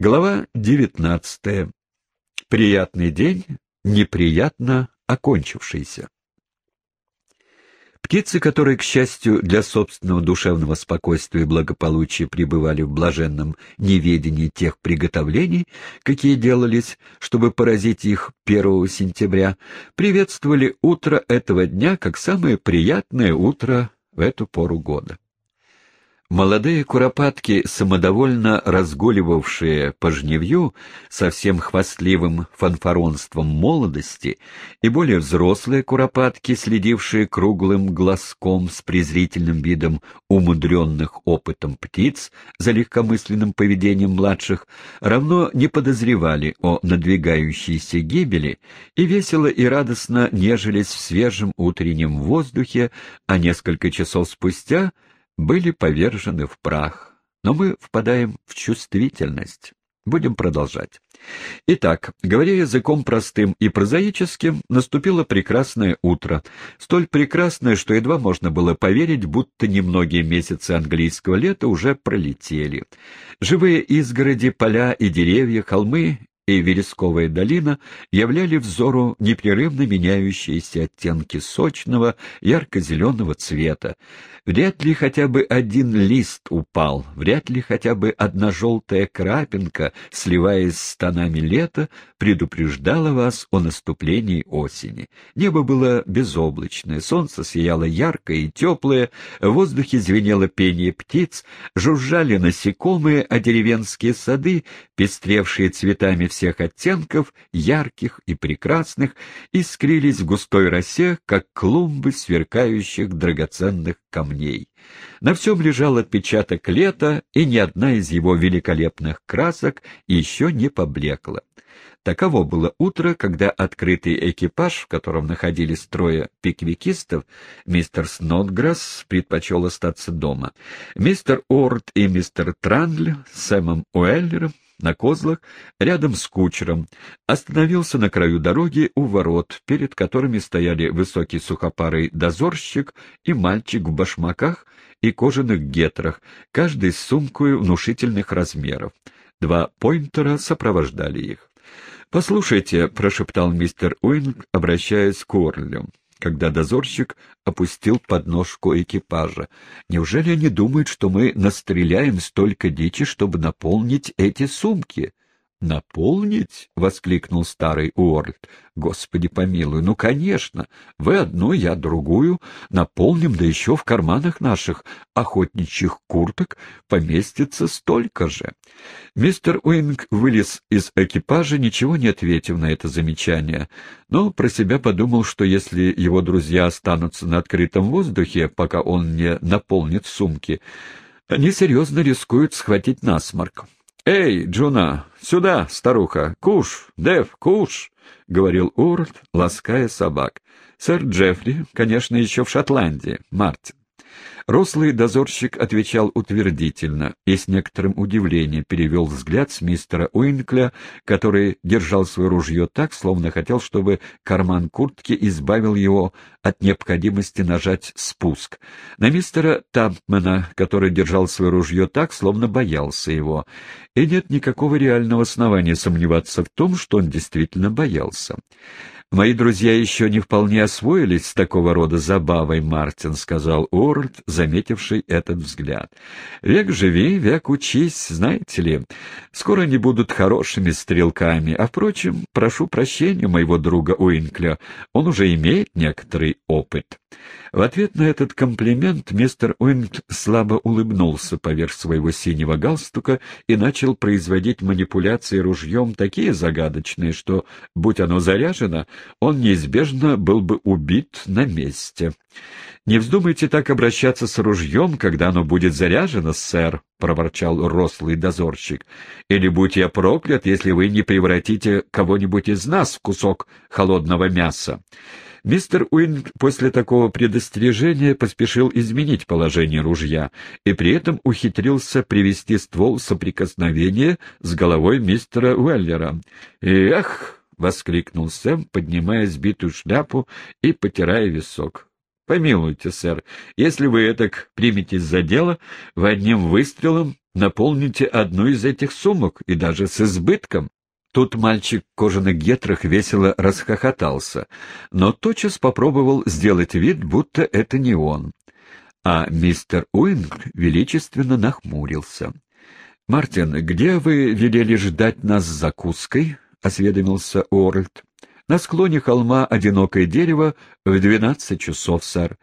Глава девятнадцатая. Приятный день, неприятно окончившийся. Птицы, которые, к счастью, для собственного душевного спокойствия и благополучия пребывали в блаженном неведении тех приготовлений, какие делались, чтобы поразить их 1 сентября, приветствовали утро этого дня как самое приятное утро в эту пору года. Молодые куропатки, самодовольно разгуливавшие по жневью со всем хвастливым фанфаронством молодости, и более взрослые куропатки, следившие круглым глазком с презрительным видом умудренных опытом птиц за легкомысленным поведением младших, равно не подозревали о надвигающейся гибели и весело и радостно нежились в свежем утреннем воздухе, а несколько часов спустя — были повержены в прах, но мы впадаем в чувствительность. Будем продолжать. Итак, говоря языком простым и прозаическим, наступило прекрасное утро. Столь прекрасное, что едва можно было поверить, будто немногие месяцы английского лета уже пролетели. Живые изгороди, поля и деревья, холмы и вересковая долина являли взору непрерывно меняющиеся оттенки сочного, ярко-зеленого цвета. Вряд ли хотя бы один лист упал, вряд ли хотя бы одна желтая крапинка, сливаясь с тонами лета, предупреждала вас о наступлении осени. Небо было безоблачное, солнце сияло яркое и теплое, в воздухе звенело пение птиц, жужжали насекомые, а деревенские сады, пестревшие цветами всех всех оттенков, ярких и прекрасных, искрились в густой росе, как клумбы сверкающих драгоценных камней. На всем лежал отпечаток лета, и ни одна из его великолепных красок еще не поблекла. Таково было утро, когда открытый экипаж, в котором находились трое пиквикистов, мистер Снотграсс предпочел остаться дома. Мистер Орд и мистер Трандль с Сэмом Уэллером на козлах, рядом с кучером, остановился на краю дороги у ворот, перед которыми стояли высокий сухопарый дозорщик и мальчик в башмаках и кожаных гетрах, каждый с сумкой внушительных размеров. Два пойнтера сопровождали их. «Послушайте», — прошептал мистер Уинг, обращаясь к Уорлю, когда дозорщик опустил подножку экипажа. «Неужели они думают, что мы настреляем столько дичи, чтобы наполнить эти сумки?» «Наполнить?» — воскликнул старый Уорльд. «Господи помилуй, ну, конечно! Вы одну, я другую. Наполним, да еще в карманах наших охотничьих курток поместится столько же». Мистер Уинг вылез из экипажа, ничего не ответив на это замечание, но про себя подумал, что если его друзья останутся на открытом воздухе, пока он не наполнит сумки, они серьезно рискуют схватить насморк. «Эй, Джуна, сюда, старуха! Куш! Дев, куш!» — говорил Уордль, лаская собак. «Сэр Джеффри, конечно, еще в Шотландии, Мартин. Рослый дозорщик отвечал утвердительно и с некоторым удивлением перевел взгляд с мистера Уинкля, который держал свое ружье так, словно хотел, чтобы карман куртки избавил его от необходимости нажать спуск, на мистера Тампмена, который держал свое ружье так, словно боялся его. И нет никакого реального основания сомневаться в том, что он действительно боялся. «Мои друзья еще не вполне освоились с такого рода забавой, Мартин», — сказал Уорлд, заметивший этот взгляд. «Век живи, век учись, знаете ли. Скоро они будут хорошими стрелками. А, впрочем, прошу прощения моего друга Уинкля, он уже имеет некоторый опыт». В ответ на этот комплимент мистер Уинт слабо улыбнулся поверх своего синего галстука и начал производить манипуляции ружьем такие загадочные, что, будь оно заряжено, он неизбежно был бы убит на месте. «Не вздумайте так обращаться с ружьем, когда оно будет заряжено, сэр», — проворчал рослый дозорщик. «Или будь я проклят, если вы не превратите кого-нибудь из нас в кусок холодного мяса». Мистер Уинг после такого предостережения поспешил изменить положение ружья и при этом ухитрился привести ствол в соприкосновение с головой мистера Уэллера. «Эх!» — воскликнул Сэм, поднимая сбитую шляпу и потирая висок. «Помилуйте, сэр, если вы этак приметесь за дело, вы одним выстрелом наполните одну из этих сумок, и даже с избытком. Тут мальчик в кожаных гетрах весело расхохотался, но тотчас попробовал сделать вид, будто это не он. А мистер Уинг величественно нахмурился. — Мартин, где вы велели ждать нас с закуской? — осведомился Уорльд. — На склоне холма одинокое дерево в двенадцать часов, сэр.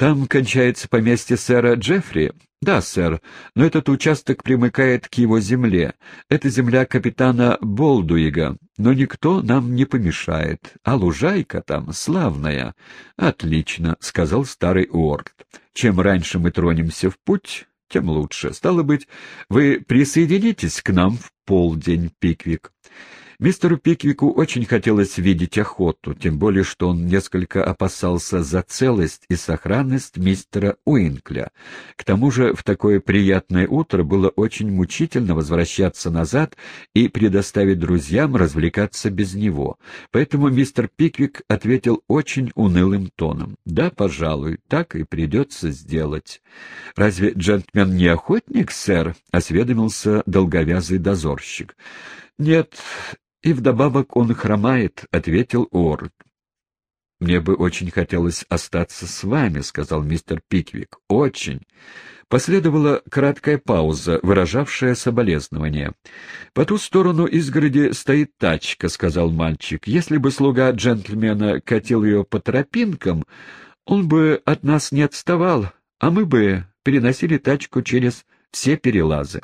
Там кончается поместье сэра Джеффри? Да, сэр, но этот участок примыкает к его земле. Это земля капитана Болдуига, но никто нам не помешает. А лужайка там славная. Отлично, — сказал старый Уорд. Чем раньше мы тронемся в путь, тем лучше. Стало быть, вы присоединитесь к нам в полдень, Пиквик. Мистеру Пиквику очень хотелось видеть охоту, тем более что он несколько опасался за целость и сохранность мистера Уинкля. К тому же в такое приятное утро было очень мучительно возвращаться назад и предоставить друзьям развлекаться без него. Поэтому мистер Пиквик ответил очень унылым тоном. «Да, пожалуй, так и придется сделать». «Разве джентльмен не охотник, сэр?» — осведомился долговязый дозорщик. «Нет, «И вдобавок он хромает», — ответил Уорд. «Мне бы очень хотелось остаться с вами», — сказал мистер Пиквик. «Очень». Последовала краткая пауза, выражавшая соболезнование. «По ту сторону изгороди стоит тачка», — сказал мальчик. «Если бы слуга джентльмена катил ее по тропинкам, он бы от нас не отставал, а мы бы переносили тачку через все перелазы».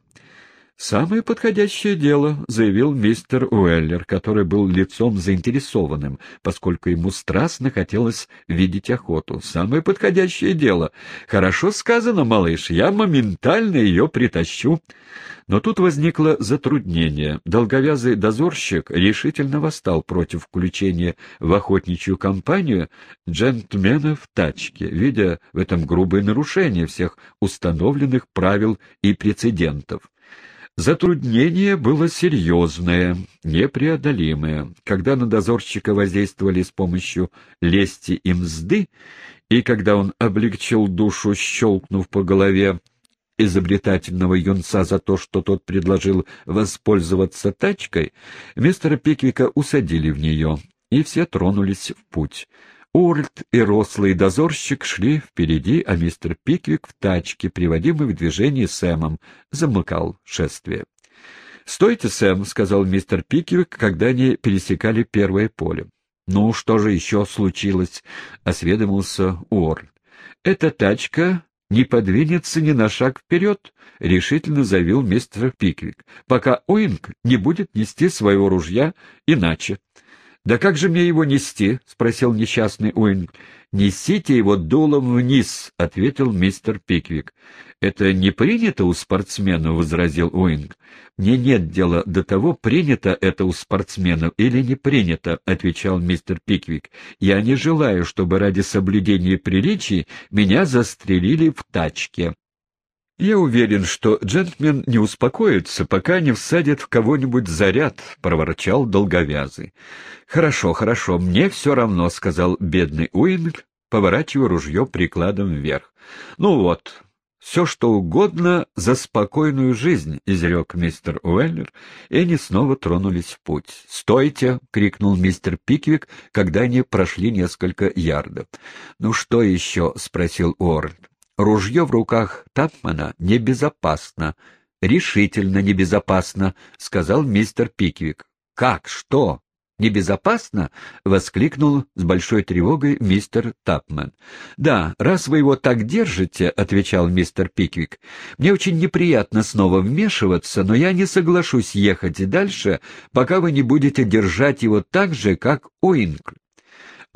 «Самое подходящее дело», — заявил мистер Уэллер, который был лицом заинтересованным, поскольку ему страстно хотелось видеть охоту. «Самое подходящее дело. Хорошо сказано, малыш, я моментально ее притащу». Но тут возникло затруднение. Долговязый дозорщик решительно восстал против включения в охотничью компанию джентльмена в тачке, видя в этом грубое нарушение всех установленных правил и прецедентов. Затруднение было серьезное, непреодолимое. Когда на дозорщика воздействовали с помощью лести и мзды, и когда он облегчил душу, щелкнув по голове изобретательного юнца за то, что тот предложил воспользоваться тачкой, мистера Пиквика усадили в нее, и все тронулись в путь. Урльд и рослый дозорщик шли впереди, а мистер Пиквик в тачке, приводимый в движение Сэмом, замыкал шествие. «Стойте, Сэм», — сказал мистер Пиквик, когда они пересекали первое поле. «Ну, что же еще случилось?» — осведомился Уордль. «Эта тачка не подвинется ни на шаг вперед», — решительно заявил мистер Пиквик, «пока Уинкль не будет нести своего ружья иначе». «Да как же мне его нести?» — спросил несчастный Уинкль. «Несите его дулом вниз», — ответил мистер Пиквик. «Это не принято у спортсменов», — возразил Уинкль. «Мне нет дела до того, принято это у спортсменов или не принято», — отвечал мистер Пиквик. «Я не желаю, чтобы ради соблюдения приличий меня застрелили в тачке». «Я уверен, что джентльмен не успокоится, пока не всадит в кого-нибудь заряд», — проворчал долговязый. «Хорошо, хорошо, мне все равно», — сказал бедный Уинг, поворачивая ружье прикладом вверх. «Ну вот, все что угодно за спокойную жизнь», — изрек мистер Уэллер, и они снова тронулись в путь. «Стойте!» — крикнул мистер Пиквик, когда они прошли несколько ярдов. «Ну что еще?» — спросил Уорд. Ружье в руках Тапмана небезопасно, решительно небезопасно, — сказал мистер Пиквик. — Как? Что? «Небезопасно?» — воскликнул с большой тревогой мистер Тапман. «Да, раз вы его так держите», — отвечал мистер Пиквик, — «мне очень неприятно снова вмешиваться, но я не соглашусь ехать дальше, пока вы не будете держать его так же, как Уинкль.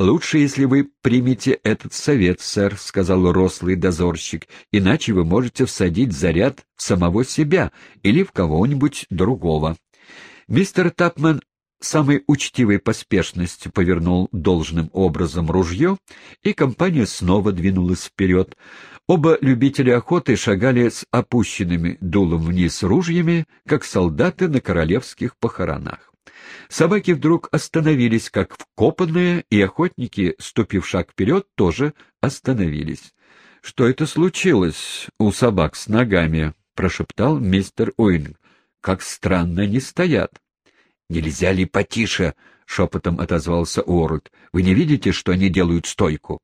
«Лучше, если вы примете этот совет, сэр», — сказал рослый дозорщик, «иначе вы можете всадить заряд в самого себя или в кого-нибудь другого». Мистер Тапман самой учтивой поспешностью повернул должным образом ружье, и компания снова двинулась вперед. Оба любителя охоты шагали с опущенными дулом вниз ружьями, как солдаты на королевских похоронах. Собаки вдруг остановились, как вкопанные, и охотники, ступив шаг вперед, тоже остановились. — Что это случилось у собак с ногами? — прошептал мистер Уинкль. «Как странно они стоят!» «Нельзя ли потише?» — шепотом отозвался Уордль. «Вы не видите, что они делают стойку?»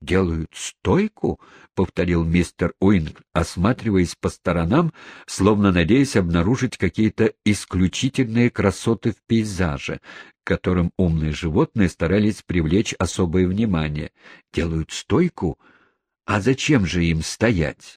«Делают стойку?» — повторил мистер Уинкль, осматриваясь по сторонам, словно надеясь обнаружить какие-то исключительные красоты в пейзаже, которым умные животные старались привлечь особое внимание. «Делают стойку? А зачем же им стоять?»